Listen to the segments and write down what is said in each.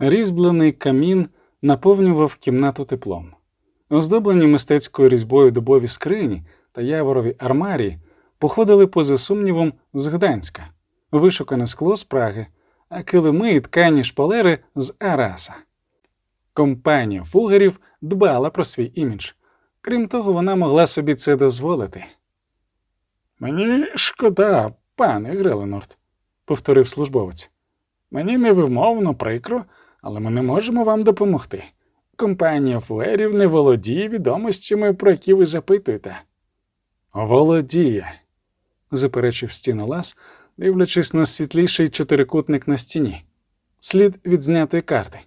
Різьблений камін наповнював кімнату теплом. Оздоблені мистецькою різьбою дубові скрині та яворові армарії походили поза сумнівом з Гданська, вишукане скло з Праги, а килими і ткані шпалери з Араса. Компанія фугерів дбала про свій імідж. Крім того, вона могла собі це дозволити. Мені шкода, пане Греленорд, повторив службовець. Мені невимовно прикро, але ми не можемо вам допомогти. Компанія фуерів не володіє відомостями, про які ви запитуєте. Володіє, заперечив стінолас, дивлячись на світліший чотирикутник на стіні, слід від знятої карти.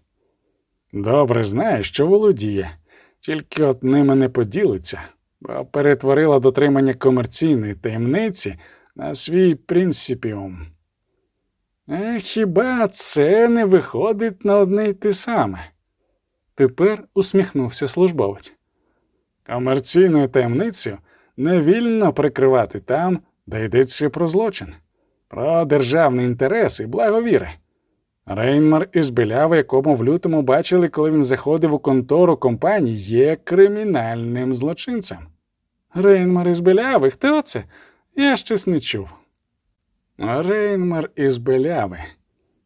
Добре знає, що володіє, тільки от ними не поділиться, бо перетворила дотримання комерційної таємниці на свій принципіум. Е, хіба це не виходить на одне й те саме? Тепер усміхнувся службовець. Комерційною таємницею не вільно прикривати там, де йдеться про злочин, про державний інтерес і благовіри. Рейнмар із Біляви, якому в лютому бачили, коли він заходив у контору компанії, є кримінальним злочинцем. Рейнмар із Біляви, хто це? Я щось не чув. Рейнмар із Беляви.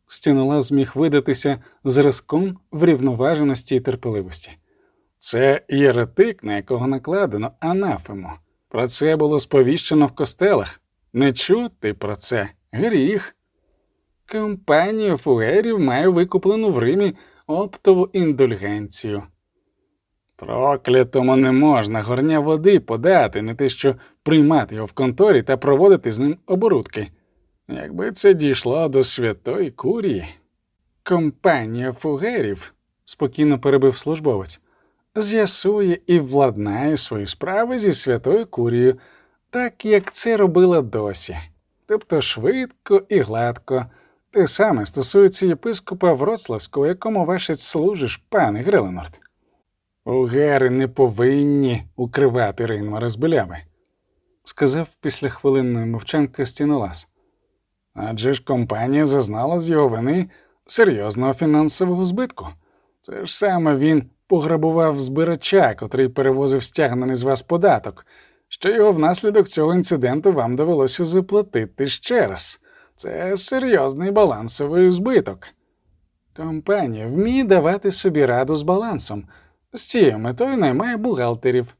Стінола зміг видатися зразком врівноваженості і терпеливості. Це єретик, на якого накладено анафему. Про це було сповіщено в костелах. Не чути про це гріх. Компанія фугерів має викуплену в Римі оптову індульгенцію. Проклятому не можна горня води подати, не те що приймати його в конторі та проводити з ним оборудки. Якби це дійшло до святої курії. Компанія фугерів, спокійно перебив службовець, з'ясує і владнає свої справи зі святою курією, так як це робила досі, тобто швидко і гладко. Те саме стосується єпископа Вроцлавського, якому вашець служиш, пане Греленорд. Угери не повинні укривати Рейнмара з біляви, сказав після хвилинної мовчанки стінолас. Адже ж компанія зазнала з його вини серйозного фінансового збитку. Це ж саме він пограбував збирача, котрий перевозив стягнений з вас податок, що його внаслідок цього інциденту вам довелося заплатити ще раз. Це серйозний балансовий збиток. Компанія вміє давати собі раду з балансом, з цією метою наймає бухгалтерів.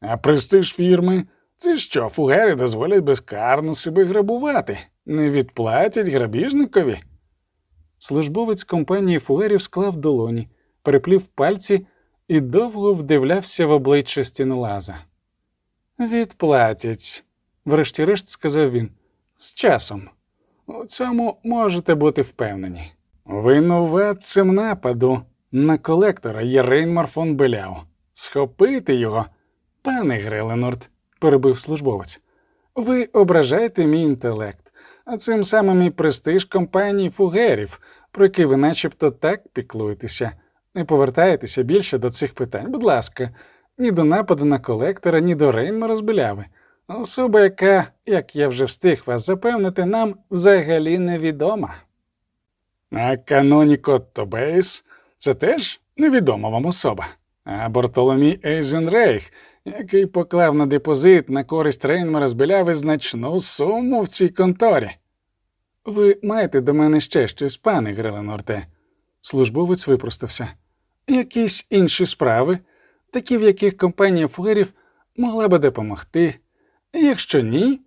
А престиж фірми це що, фугери дозволять безкарно себе грабувати, не відплатять грабіжникові. Службовець компанії фугерів склав долоні, переплів пальці і довго вдивлявся в обличчя стінолаза. Відплатять, врешті-решт сказав він, з часом. У цьому можете бути впевнені. Винуватцем нападу на колектора є фон Беляу. Схопити його, пане Греленорд, перебив службовець. Ви ображаєте мій інтелект, а цим самим і престиж компанії фугерів, про який ви начебто так піклуєтеся. Не повертайтеся більше до цих питань, будь ласка, ні до нападу на колектора, ні до Рейнмара з Беляви. Особа, яка, як я вже встиг вас запевнити, нам взагалі невідома. А Каноніко Тобейс це теж невідома вам особа, а Бартоломій Ейзенрейх, який поклав на депозит на користь Рейнмера з значну суму в цій конторі. Ви маєте до мене ще щось, пане Греленорте. Службовець випростався. Якісь інші справи, такі, в яких компанія фугерів могла би допомогти. Якщо ні,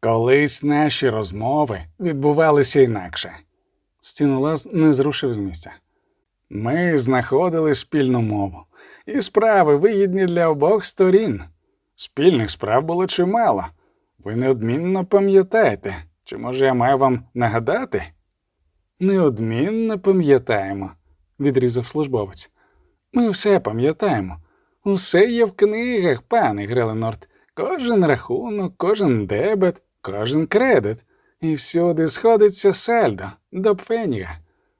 колись наші розмови відбувалися інакше. Стінолаз не зрушив з місця. Ми знаходили спільну мову, і справи вигідні для обох сторін. Спільних справ було чимало. Ви неодмінно пам'ятаєте, чи може я маю вам нагадати? Неодмінно пам'ятаємо, відрізав службовець. Ми все пам'ятаємо. Усе є в книгах, пане Греленорд. Кожен рахунок, кожен дебет, кожен кредит. І всюди сходиться сальдо до пфеніга.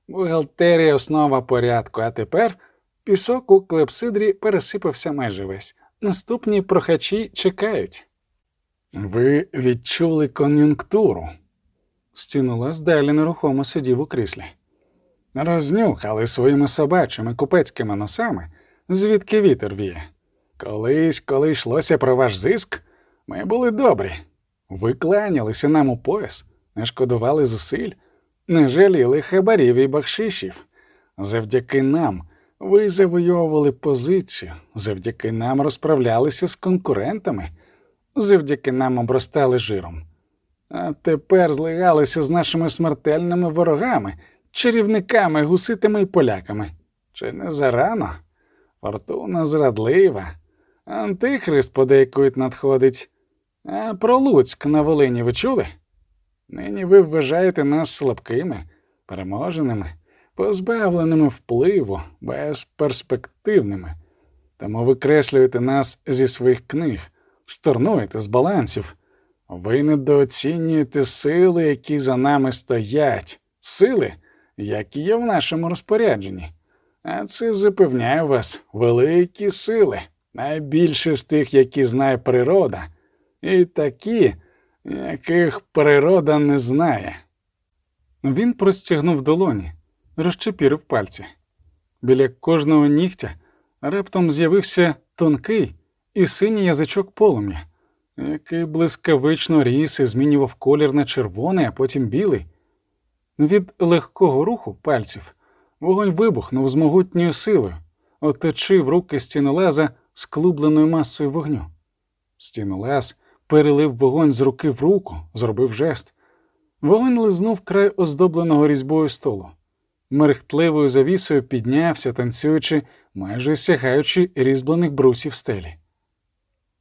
Бухгалтерія основа порядку, а тепер пісок у клепсидрі пересипався майже весь. Наступні прохачі чекають. Ви відчули кон'юнктуру. Стінулас далі нерухомо сидів у кріслі. рознюхали своїми собачими купецькими носами, звідки вітер віє. Колись, коли йшлося про ваш зиск, ми були добрі, ви кланялися нам у пояс, не шкодували зусиль, не жаліли хабарів і бахшишів. Завдяки нам ви завойовували позицію, завдяки нам розправлялися з конкурентами, завдяки нам обростали жиром. А тепер злигалися з нашими смертельними ворогами, чарівниками, гуситами і поляками. Чи не зарано? Фортуна зрадлива. Антихрист подейкують надходить. А про Луцьк на Волині ви чули? Нині ви вважаєте нас слабкими, переможеними, позбавленими впливу, безперспективними. Тому викреслюєте нас зі своїх книг, сторнуєте з балансів. Ви недооцінюєте сили, які за нами стоять, сили, які є в нашому розпорядженні. А це запевняє вас великі сили, найбільше з тих, які знає природа, і такі, яких природа не знає. Він простягнув долоні, розчепірив пальці. Біля кожного нігтя раптом з'явився тонкий і синій язичок полум'я, який блискавично ріс і змінював колір на червоний, а потім білий. Від легкого руху пальців вогонь вибухнув з могутньою силою, оточив руки стінолаза з клубленою масою вогню. Стінолаз перелив вогонь з руки в руку, зробив жест. Вогонь лизнув край оздобленого різьбою столу. Мерехтливою завісою піднявся, танцюючи, майже сягаючи різьблених брусів стелі.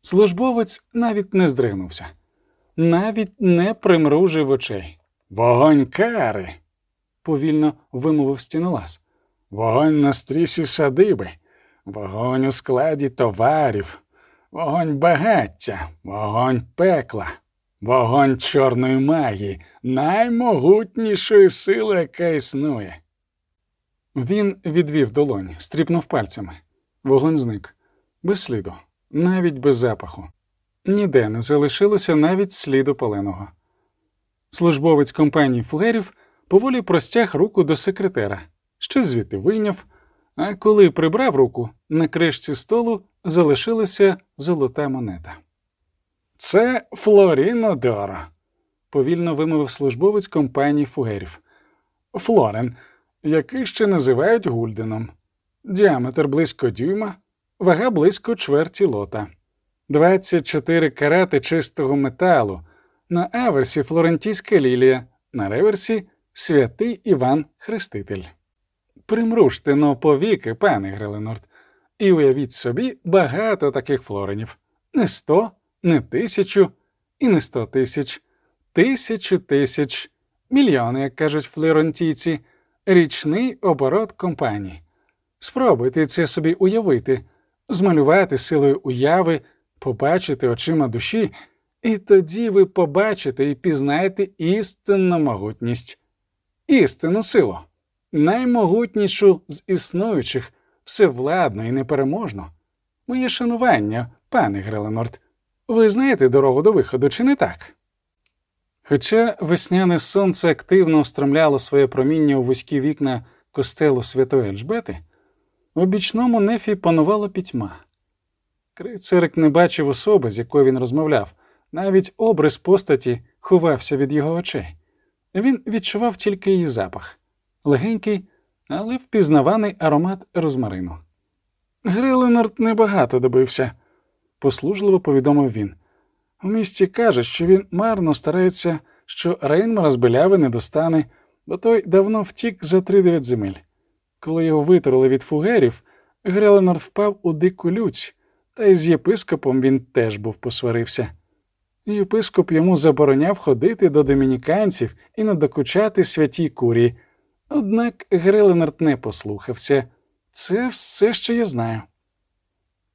Службовець навіть не здригнувся, навіть не примружив очей. Вогонь кари, повільно вимовив стінолаз. Вогонь на стрісі садиби, вогонь у складі товарів, вогонь багаття, вогонь пекла, вогонь чорної магії, наймогутнішої сили, яка існує. Він відвів долонь, стріпнув пальцями. Вогонь зник, без сліду, навіть без запаху. Ніде не залишилося навіть сліду паленого. Службовець компанії фугерів поволі простяг руку до секретера, що звідти вийняв, а коли прибрав руку, на кришці столу залишилася золота монета. Це Флоріно Доро», – повільно вимовив службовець компанії фугерів. Флорен, який ще називають Гульденом, діаметр близько дюйма, вага близько чверті лота, 24 карати чистого металу. На аверсі Флорентійська лілія, на реверсі святий Іван Хреститель. Примружте но повіки, пане Греленорд, і уявіть собі багато таких флоренів. Не сто, не тисячу і не сто тисяч, тисячу тисяч, мільйони, як кажуть флорентійці, річний оборот компанії. Спробуйте це собі уявити, змалювати силою уяви, побачити очима душі. І тоді ви побачите і пізнаєте істинну могутність, істинну силу, наймогутнішу з існуючих, всевладну і непереможну. Моє шанування, пане Греленорд, ви знаєте дорогу до виходу, чи не так? Хоча весняне сонце активно устромляло своє проміння у вузькі вікна костелу Святої Ельжбети, в бічному нефі панувала пітьма. Крицерик не бачив особи, з якою він розмовляв. Навіть образ постаті ховався від його очей. Він відчував тільки її запах легенький, але впізнаваний аромат розмарину. Греленард небагато добився, послужливо повідомив він. У місті кажуть, що він марно старається, що Рейнмара з беляви не достане, бо той давно втік за тридев'ять земель. Коли його витерли від фугерів, Греленард впав у дику лють, та й з єпископом він теж був посварився. Єпископ йому забороняв ходити до домініканців і надокучати святій курі. Однак Греленард не послухався це все, що я знаю.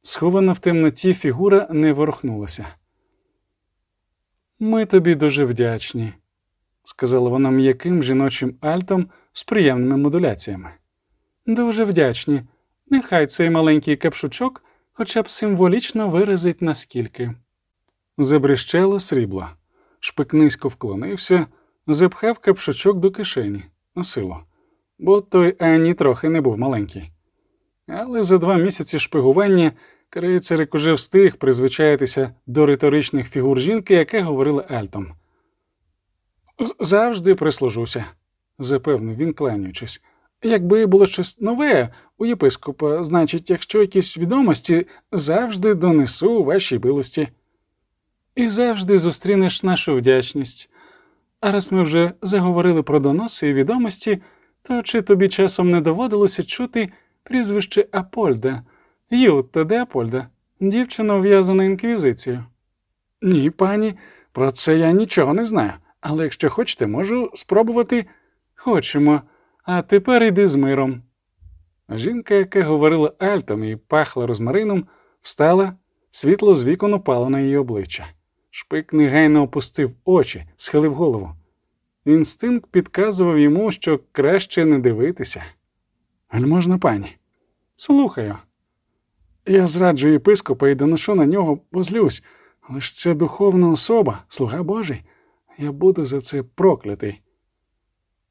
Схована в темноті фігура не ворухнулася. Ми тобі дуже вдячні, сказала вона м'яким жіночим альтом з приємними модуляціями. Дуже вдячні. Нехай цей маленький капшучок хоча б символічно виразить наскільки. Забрещало срібло. Шпик низько вклонився, запхав капшучок до кишені на силу. бо той ані трохи не був маленький. Але за два місяці шпигування крейцерик уже встиг призвичаїтися до риторичних фігур жінки, яка говорила Альтом. Завжди прислужуся, запевнив він, кланяючись. Якби було щось нове у єпископа, значить, якщо якісь відомості, завжди донесу вашій билості. І завжди зустрінеш нашу вдячність. А раз ми вже заговорили про доноси і відомості, то чи тобі часом не доводилося чути прізвище Апольда, Ютта де Апольда, дівчина ув'язана інквізицією? Ні, пані, про це я нічого не знаю, але якщо хочете, можу спробувати. Хочемо, а тепер йди з миром. Жінка, яка говорила альтом і пахла розмарином, встала, світло з вікон упало на її обличчя. Шпик негайно опустив очі, схилив голову. Інстинкт підказував йому, що краще не дивитися. Гальможна пані, слухаю. Я зраджу єпископа і доношу на нього, бо злюсь, але ж це духовна особа, слуга Божий. Я буду за це проклятий.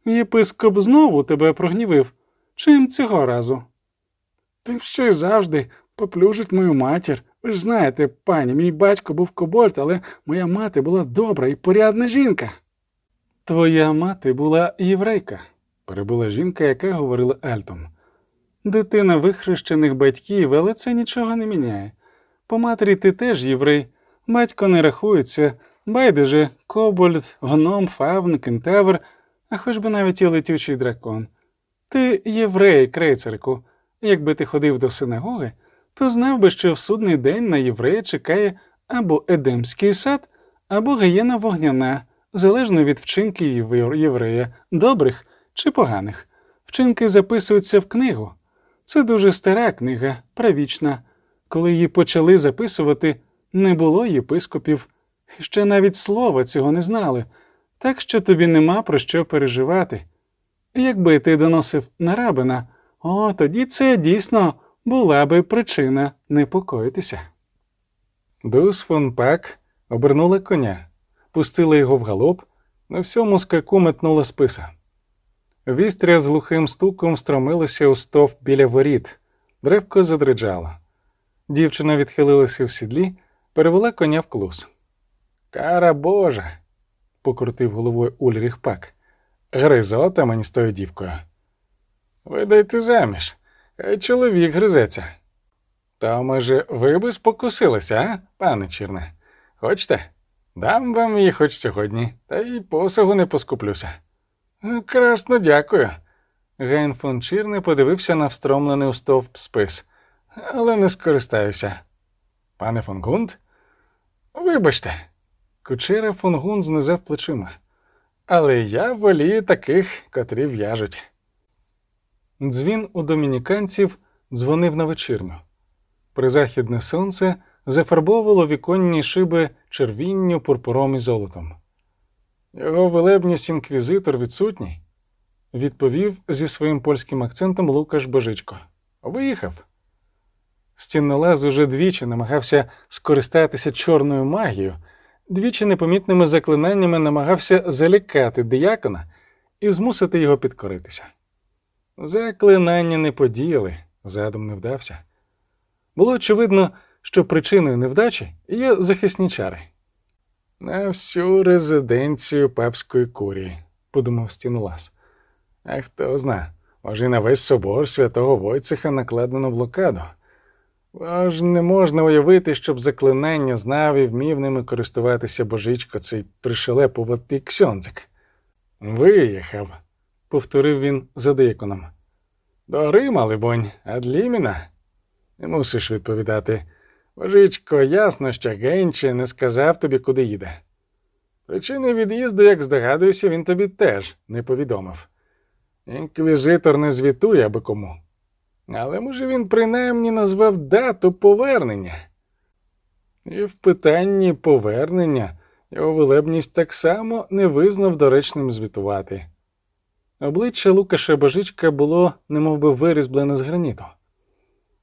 Єпископ знову тебе прогнівив. Чим цього разу? Тим, що й завжди поплюжить мою матір. Ви ж знаєте, пані, мій батько був кобольт, але моя мати була добра і порядна жінка. Твоя мати була єврейка, перебула жінка, яка говорила Альтом. Дитина вихрещених батьків, але це нічого не міняє. По матері ти теж єврей, батько не рахується, байдуже, кобольд, гном, фавн, кентавр, а хоч би навіть і летючий дракон. Ти єврей, крейцерку. Якби ти ходив до синагоги, то знав би, що в судний день на єврея чекає або Едемський сад, або гієна вогняна, залежно від вчинків єврея, добрих чи поганих. Вчинки записуються в книгу. Це дуже стара книга, правічна. Коли її почали записувати, не було єпископів. Ще навіть слова цього не знали, так що тобі нема про що переживати. Якби ти доносив на рабина, о, тоді це дійсно була би причина непокоїтися. Дус фон Пак обернула коня, пустила його в галоп, на всьому скаку метнула списа. Вістря з глухим стуком стромилося у стовп біля воріт, древко задриджало. Дівчина відхилилася в сідлі, перевела коня в клус. Кара Божа, покрутив головою Ульріх Пак. Гризота мені з тою дівкою. Видайте заміж, хай чоловік гризеться. Та, може, ви би спокусилися, а, пане Чірне? Хочете? Дам вам її хоч сьогодні, та й посагу не поскуплюся. «Е, Красно дякую. Гайн фон Чірне подивився на встромлений у стовп спис, але не скористаюся. Пане фон Гунд? Вибачте. Кучера фон Гунд знизав плечима. Але я волію таких, котрі в'яжуть. Дзвін у домініканців дзвонив на вечірню. Призахідне сонце зафарбовувало віконні шиби червінню, пурпуром і золотом. Його велебність інквізитор відсутній, відповів зі своїм польським акцентом Лукаш Божичко. Виїхав. Стіннолаз уже двічі намагався скористатися чорною магією, двічі непомітними заклинаннями намагався залякати диякона і змусити його підкоритися. Заклинання не подіяли, задум не вдався. Було очевидно, що причиною невдачі є захисні чари. На всю резиденцію папської курії, подумав Стінлас. А хто зна, може, і на весь собор святого Войцеха накладено блокаду. Аж не можна уявити, щоб заклинання знав і вмів ними користуватися божичко цей пришелепуватий ксьонзик. Виїхав, повторив він за деяконом. До Рима, либонь, а? Не мусиш відповідати. Божичко, ясно, що Генче не сказав тобі, куди їде. Причини від'їзду, як здогадуюся, він тобі теж не повідомив. Інквізитор не звітує аби кому. Але може він принаймні назвав дату повернення. І в питанні повернення його велебність так само не визнав доречним звітувати. Обличчя Лукаша Божичка було немовби вирізблене з граніту.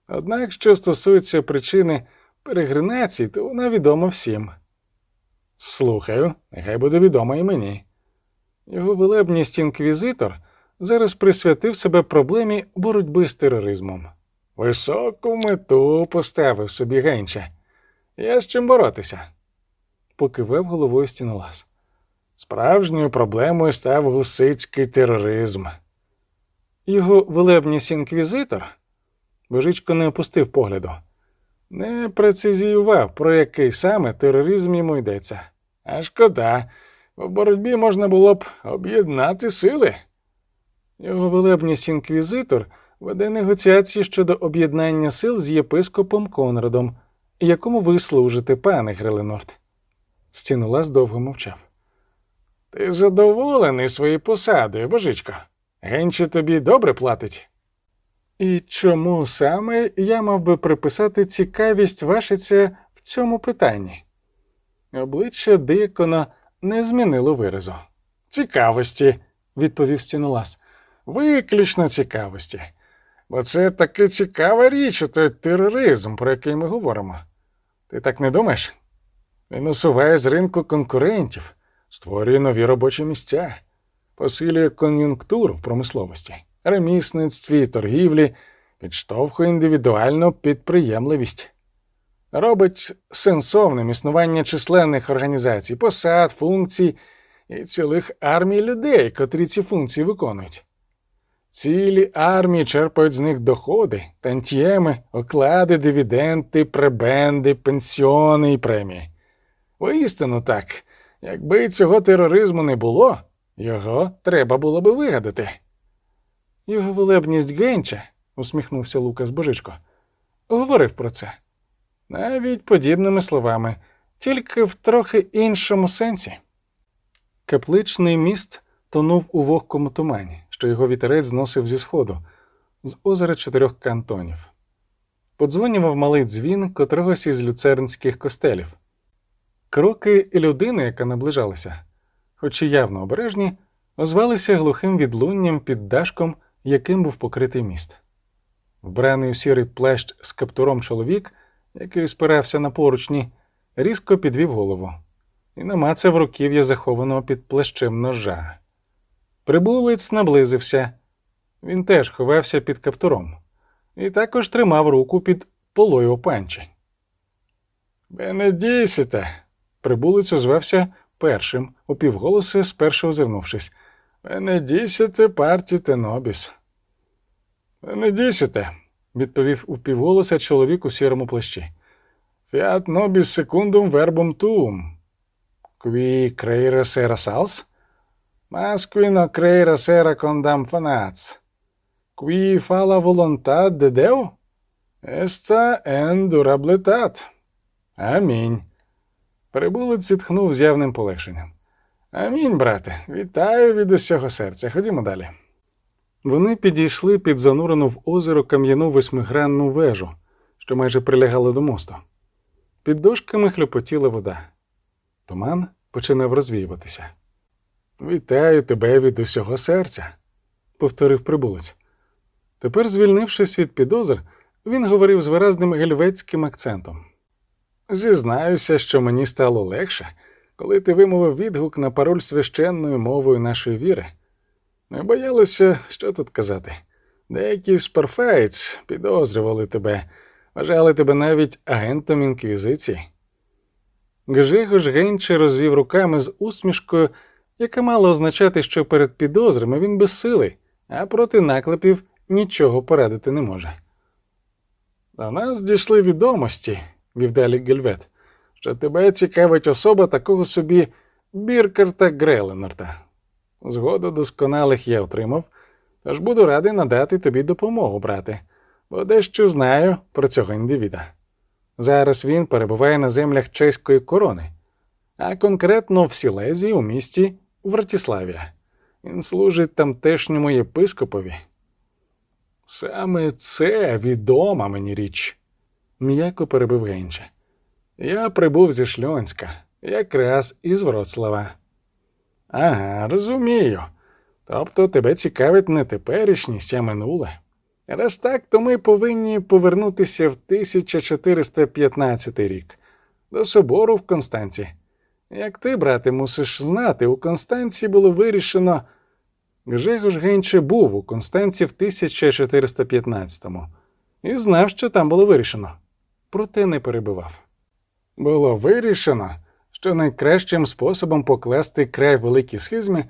Однак, що стосується причини перегринації, то вона відома всім. Слухаю, нехай буде відомо і мені. Його велебність інквізитор зараз присвятив себе проблемі боротьби з тероризмом. Високу мету поставив собі Генче. Є з чим боротися. Покивав головою стінолаз. Справжньою проблемою став гусицький тероризм. Його велебність інквізитор, Божичко не опустив погляду, не прецизіював, про який саме тероризм йому йдеться. А шкода, в боротьбі можна було б об'єднати сили. Його велебність інквізитор веде негоціації щодо об'єднання сил з єпископом Конрадом, якому ви служите, пане Греленорд. Стінолаз довго мовчав. Ти задоволений своєю посадою, божичко. Генче тобі добре платить. І чому саме я мав би приписати цікавість вашиця в цьому питанні? Обличчя дикона не змінило виразу. Цікавості, відповів стінолаз. Виключно цікавості. Бо це таки цікава річ, той тероризм, про який ми говоримо. Ти так не думаєш? Він усуває з ринку конкурентів, створює нові робочі місця, посилює кон'юнктуру промисловості, ремісництві торгівлі, підштовхує індивідуальну підприємливість, робить сенсовним існування численних організацій, посад, функцій і цілих армій людей, котрі ці функції виконують. Цілі армії черпають з них доходи, тантієми, оклади, дивіденти, пребенди, пенсіони і премії. Воістину так, якби цього тероризму не було, його треба було би вигадати. Його велебність Генча, усміхнувся Лукас Божичко, говорив про це. Навіть подібними словами, тільки в трохи іншому сенсі. Капличний міст тонув у вогкому тумані, що його вітерець зносив зі сходу, з озера чотирьох кантонів. Подзвонював малий дзвін котрогось із люцернських костелів. Кроки людини, яка наближалася, хоч і явно обережні, озвалися глухим відлунням під дашком, яким був покритий міст. Вбраний у сірий плещ з каптуром чоловік, який спирався на поручні, різко підвів голову і намацав руків'я захованого під плещем ножа. Прибулець наблизився. Він теж ховався під каптуром і також тримав руку під полою опанчі. Бенедісіте, прибулець озвався першим, упівголоси, спершу озирнувшись. Бенедісіте партіте нобіс. Бенедісіте, відповів упівголоса чоловік у сірому плащі. Фіат нобіс секундум вербум туум. Кві крейра сера салс? Sera condam fanats. Qui fa la volontà de Deo? Esta en durabilitat. Амінь. Прибулець зітхнув з явним полегшенням. Амінь, брате, вітаю від усього серця. Ходімо далі. Вони підійшли під занурену в озеро кам'яну восьмигранну вежу, що майже прилягала до мосту. Під дошками хлюпотіла вода. Туман починав розвіюватися. Вітаю тебе від усього серця, повторив прибулець. Тепер, звільнившись від підозр, він говорив з виразним гельветським акцентом. Зізнаюся, що мені стало легше, коли ти вимовив відгук на пароль священною мовою нашої віри. Ми боялися, що тут казати. Деякі з парфаєць підозрювали тебе, вважали тебе навіть агентом інквізиції. Гжигош Генче розвів руками з усмішкою, яка мала означати, що перед підозрами він безсилий, а проти наклепів нічого порадити не може. До нас дійшли відомості, вів далі Гельвет, що тебе цікавить особа такого собі Біркерта Греленорта. Згоду досконалих я отримав, тож буду радий надати тобі допомогу, брате, бо дещо знаю про цього індивіда. Зараз він перебуває на землях чеської корони, а конкретно в Сілезії у місті Вратіславія. Він служить тамтешньому єпископові. Саме це відома мені річ, м'яко перебив Генча. Я прибув зі Шльонська, якраз із Вроцлава. Ага, розумію. Тобто тебе цікавить не теперішність, а минуле. Раз так, то ми повинні повернутися в 1415 рік до собору в Констанці. Як ти, брате, мусиш знати, у Констанції було вирішено. Гжегош Генче був у Констанці в 1415-му і знав, що там було вирішено, проте не перебивав. Було вирішено, що найкращим способом покласти край великій схизмі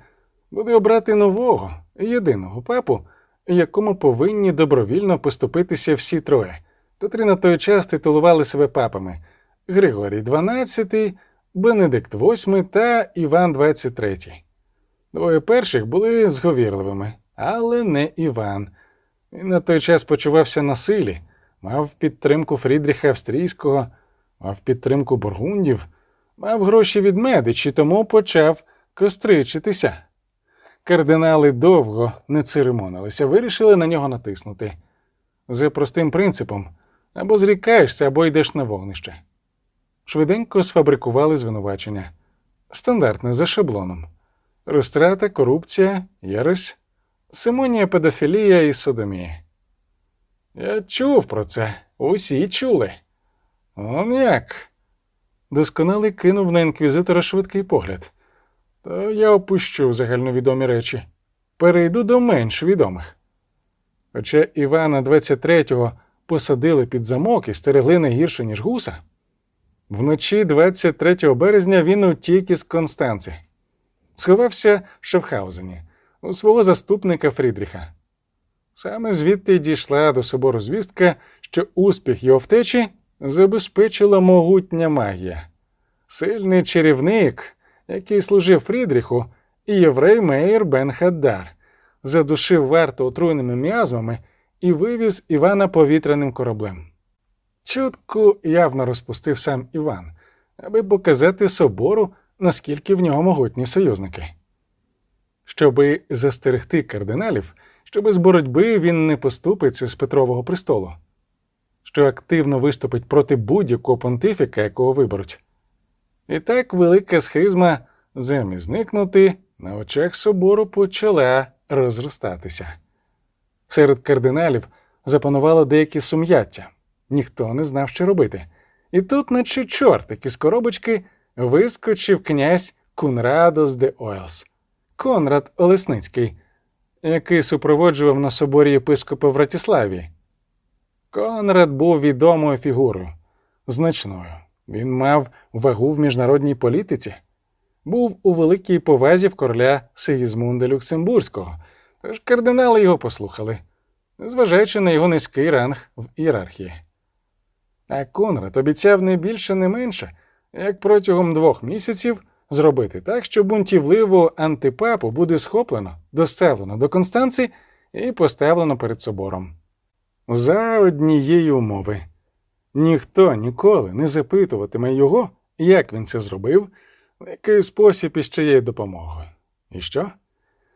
буде обрати нового, єдиного папу, якому повинні добровільно поступитися всі троє, котрі на той час титулували себе папами Григорій XII, Бенедикт VIII та Іван XXIII. Двоє перших були зговірливими, але не Іван. Він на той час почувався на силі, мав підтримку Фрідріха Австрійського, мав підтримку бургундів, мав гроші від медичі, тому почав костричитися. Кардинали довго не церемонилися, вирішили на нього натиснути. За простим принципом або зрікаєшся, або йдеш на вогнище. Швиденько сфабрикували звинувачення. Стандартне за шаблоном. Розтрата, корупція, єресь, симонія, педофілія і содомія. Я чув про це, усі чули. Он як? Досконалий кинув на інквізитора швидкий погляд. То я опущу загальновідомі речі, перейду до менш відомих. Хоча Івана 23-го посадили під замок і стерегли не гірше, ніж гуса, вночі 23 березня він утік із Констанци, сховався в Шефхаузені у свого заступника Фрідріха. Саме звідти дійшла до собору звістка, що успіх його втечі забезпечила могутня магія. Сильний чарівник, який служив Фрідріху, і єврей Мейер Бен Хаддар, задушив варту отруйними м'язмами і вивіз Івана повітряним кораблем. Чутку явно розпустив сам Іван, аби показати собору, наскільки в нього могутні союзники. Щоби застерегти кардиналів, що без боротьби він не поступиться з Петрового престолу, що активно виступить проти будь-якого понтифіка, якого виберуть. І так велика схизма, замість зникнути, на очах собору почала розростатися. Серед кардиналів запанувало деякі сум'яття, ніхто не знав, що робити. І тут, наче чортик із коробочки, вискочив князь Кунрадос де Ойлс, Конрад Олесницький, який супроводжував на соборі єпископа в Ратіславі. Конрад був відомою фігурою, значною. Він мав вагу в міжнародній політиці, був у великій повазі в короля Сигізмунда Люксембурзького, тож кардинали його послухали, зважаючи на його низький ранг в ієрархії. А Конрад обіцяв не більше, не менше, як протягом двох місяців зробити так, що бунтівливу антипапу буде схоплено, доставлено до Констанції і поставлено перед собором. За однієї умови. Ніхто ніколи не запитуватиме його, як він це зробив, в який спосіб і з чиєю допомогою. І що?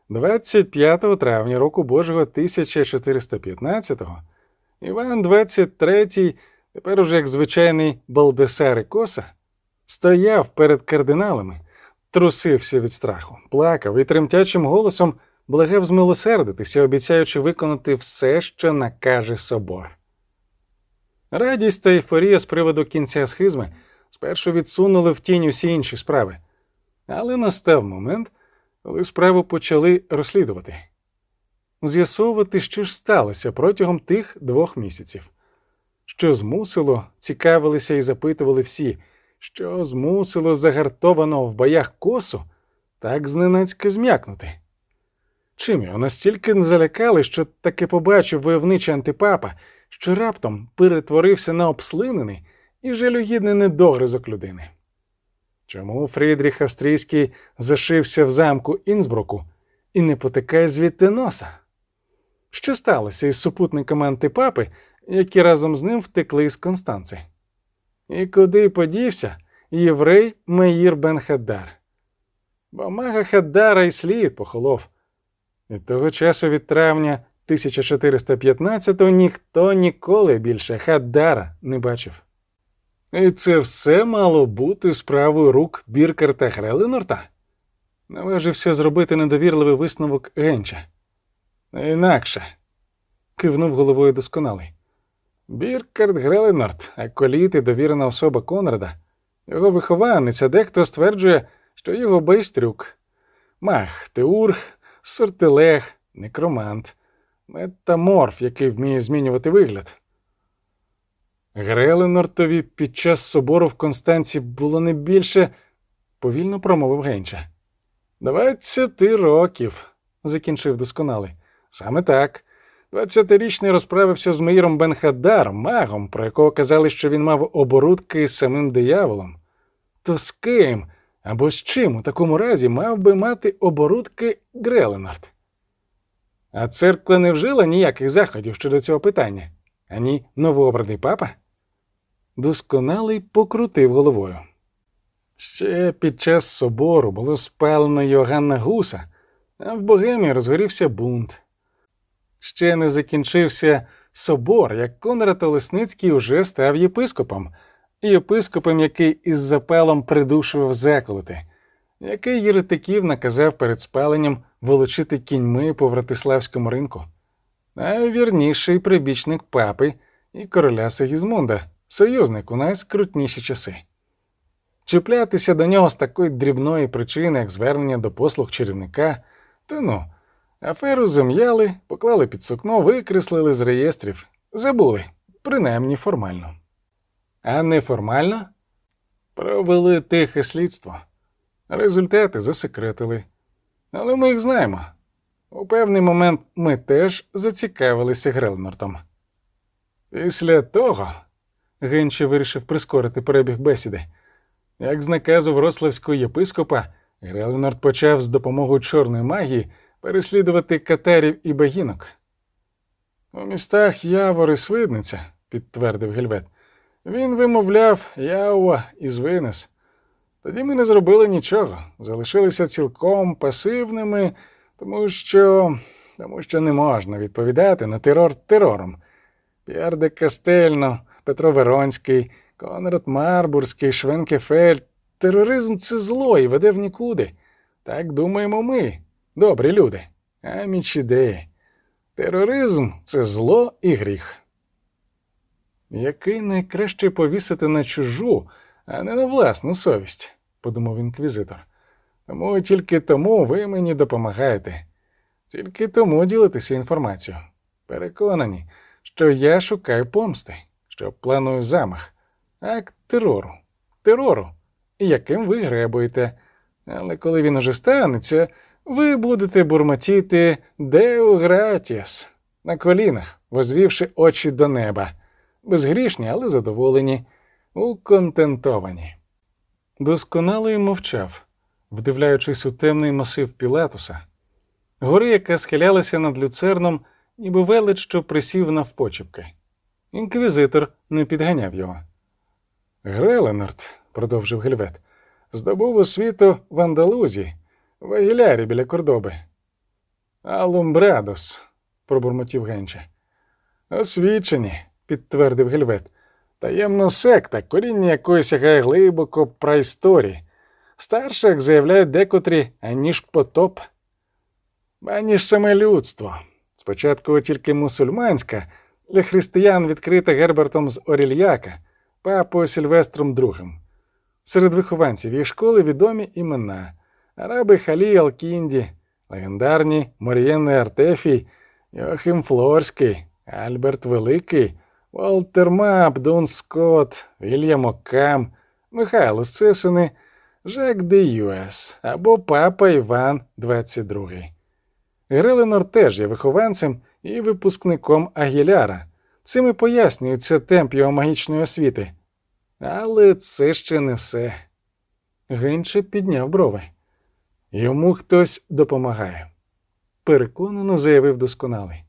25 травня року Божого 1415-го Іван 23, тепер уже як звичайний Балдесар і Коса, стояв перед кардиналами, трусився від страху, плакав і тремтячим голосом благав змилосердитися, обіцяючи виконати все, що накаже собор. Радість та ейфорія з приводу кінця схизми спершу відсунули в тінь усі інші справи, але настав момент, коли справу почали розслідувати, з'ясовувати, що ж сталося протягом тих двох місяців, що змусило, цікавилися і запитували всі, що змусило загартованого в боях косу так зненацька зм'якнути. Чим його настільки залякали, що таки побачив войовничий антипапа, що раптом перетворився на обслинений і жалюгідний недогризок людини. Чому Фрідріх Австрійський зашився в замку Інсбруку і не потикає звідти носа? Що сталося із супутниками антипапи, які разом з ним втекли з Констанци? І куди подівся єврей Меїр Бен Хаддар? Бо мага Хаддара й слід похолов. Від того часу від травня 1415-го ніхто ніколи більше Хаддара не бачив. І це все мало бути справою рук Біркерта Греленорта? Наважився зробити недовірливий висновок Генча. Інакше, кивнув головою досконалий. Біркерт Греленорт, аколіт і довірена особа Конрада, його вихованець, дехто стверджує, що його байстрюк, мах, теург, сортелег, некромант, метаморф, який вміє змінювати вигляд. Греленортові під час собору в Констанці було не більше, повільно промовив Генча. Двадцяти років, закінчив досконалий. Саме так. Двадцятирічний розправився з Меїром Бенхадаром, магом, про якого казали, що він мав оборудки з самим дияволом. То з ким або з чим у такому разі мав би мати оборудки Греленард? А церква не вжила ніяких заходів щодо цього питання, ані новообраний папа? Досконалий покрутив головою. Ще під час собору було спалено Йоганна Гуса, а в Богемі розгорівся бунт. Ще не закінчився собор, як Конрад Олесницький уже став єпископом, єпископом, який із запалом придушував заколоти, який єретиків наказав перед спаленням волочити кіньми по Вратиславському ринку, найвірніший прибічник папи і короля Сигізмунда, союзник у найскрутніші часи. Чіплятися до нього з такої дрібної причини, як звернення до послуг чарівника, та ну, аферу зам'яли, поклали під сукно, викреслили з реєстрів, забули, принаймні формально. А неформально провели тихе слідство. Результати засекретили. Але ми їх знаємо. У певний момент ми теж зацікавилися Грелнортом. Після того Генче вирішив прискорити перебіг бесіди. Як з наказу Вроцлавського єпископа, Греленард почав з допомогою чорної магії переслідувати катерів і багінок. У містах Явор і Свидниця, підтвердив Гельвет, він вимовляв Яуа і Звинес. Тоді ми не зробили нічого, залишилися цілком пасивними, тому що тому що не можна відповідати на терор терором. П'єр де Кастельно, Петро Веронський, Конрад Марбурський, Швенкефельд. Тероризм це зло і веде в нікуди. Так думаємо ми, добрі люди, аміч ідеї. Тероризм це зло і гріх. Який найкраще повісити на чужу, а не на власну совість, подумав інквізитор. Тому тільки тому ви мені допомагаєте, тільки тому ділитеся інформацією. Переконані, що я шукаю помсти, що планую замах, акт терору, терору, яким ви гребуєте. Але коли він уже станеться, ви будете бурмотіти Деу Гратіс на колінах, возвівши очі до неба, безгрішні, але задоволені, уконтентовані. Досконалий мовчав, вдивляючись у темний масив Пілатуса, гори, яка схилялася над люцерном, ніби велич, що присів навпочепки. Інквізитор не підганяв його. Греленард, продовжив Гельвет, здобув освіту в Андалузі, в Агілярі біля Кордоби. Алумбрадос, пробурмотів Генче. Освічені, підтвердив Гельвет. Таємна секта, коріння якої сягає глибоко праісторії. Старше, як заявляють декотрі, аніж потоп, аніж саме людство. Спочатку тільки мусульманська, для християн відкрита Гербертом з Орільяка, папою Сильвестром II. Серед вихованців їх школи відомі імена Араби Халі Алкінді, легендарні Морієнне Артефій, Йохим Флорський, Альберт Великий, Волтер Мап, Дун Скотт, Вільям Окам, Михайло Сесини, Жак де Юес або Папа Іван XXII. Греленор теж є вихованцем і випускником Агіляра. Цим і пояснюється темп його магічної освіти. Але це ще не все. Генче підняв брови. Йому хтось допомагає. Переконано заявив досконалий.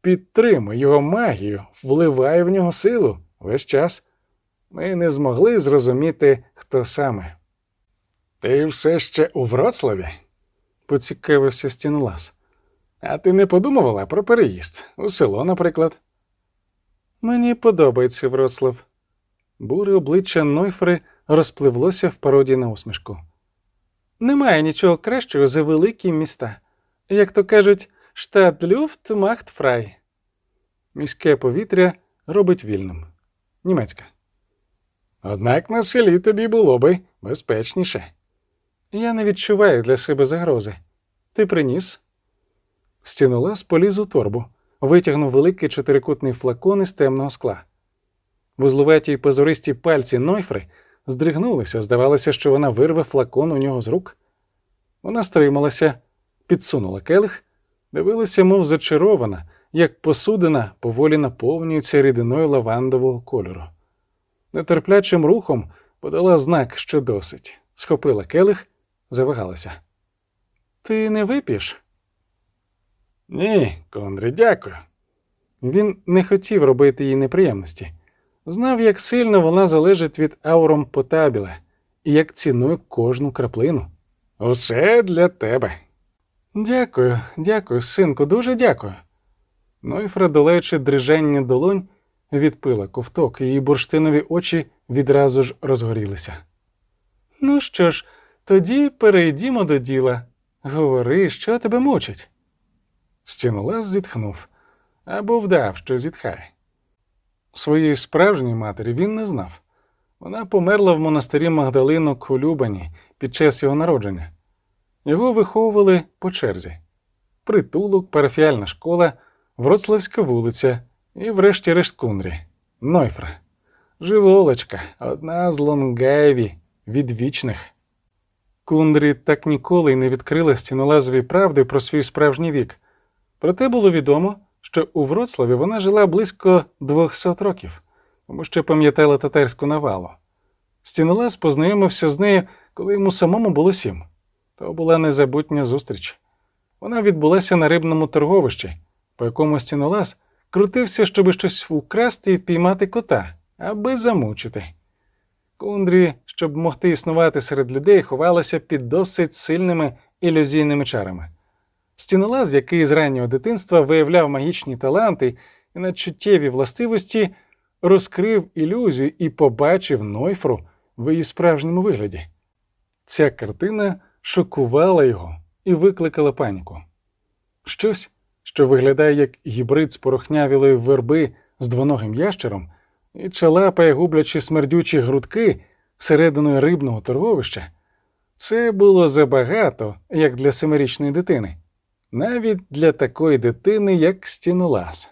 Підтримуй його магію, вливай в нього силу весь час. Ми не змогли зрозуміти, хто саме. Ти все ще у Вроцлаві? поцікавився стінолас. А ти не подумувала про переїзд у село, наприклад? Мені подобається Вроцлав. Буре обличчя Нойфри розпливлося в пародії на усмішку. Немає нічого кращого за великі міста. Як то кажуть, штат люфт махт фрай. Міське повітря робить вільним. Німецька. Однак на селі тобі було би безпечніше. Я не відчуваю для себе загрози. Ти приніс? Стінолаз поліз у торбу, витягнув великий чотирикутний флакон із темного скла. Вузлуваті й позористі пальці Нойфри здригнулися, здавалося, що вона вирве флакон у нього з рук. Вона стрималася, підсунула келих, дивилася, мов зачарована, як посудина поволі наповнюється рідиною лавандового кольору. Нетерплячим рухом подала знак, що досить, схопила келих, завагалася. Ти не вип'єш? Ні, Кондрі, дякую. Він не хотів робити їй неприємності. Знав, як сильно вона залежить від ауром потабіла і як цінує кожну краплину. Усе для тебе. Дякую, дякую, синку, дуже дякую. Нойфра, долаючи дрижання долонь, відпила ковток, її бурштинові очі відразу ж розгорілися. Ну що ж, тоді перейдімо до діла. Говори, що тебе мучить. Стінолаз зітхнув або вдав, що зітхає. Своєї справжньої матері він не знав. Вона померла в монастирі Магдалинок у Любані під час його народження. Його виховували по черзі: притулок, парафіальна школа, Вроцлавська вулиця і, врешті-решт, Кунрі, Нойфра. Живолочка, одна з Лонгаєві, відвічних. Кундрі так ніколи й не відкрила стінолазові правди про свій справжній вік. Проте було відомо, що у Вроцлаві вона жила близько 200 років, тому що пам'ятала татарську навалу. Стінолаз познайомився з нею, коли йому самому було сім. То була незабутня зустріч. Вона відбулася на рибному торговищі, по якому стінолаз крутився, щоби щось вкрасти і впіймати кота, аби замучити. Кундрі, щоб могти існувати серед людей, ховалася під досить сильними ілюзійними чарами. Стінолаз, який з раннього дитинства виявляв магічні таланти і надчуттєві властивості, розкрив ілюзію і побачив Нойфру в її справжньому вигляді. Ця картина шокувала його і викликала паніку. Щось, що виглядає як гібрид спорохнявілої верби з двоногим ящером, і чалапає, гублячи смердючі грудки серединою рибного торговища, це було забагато, як для семирічної дитини навіть для такої дитини, як стінолаз.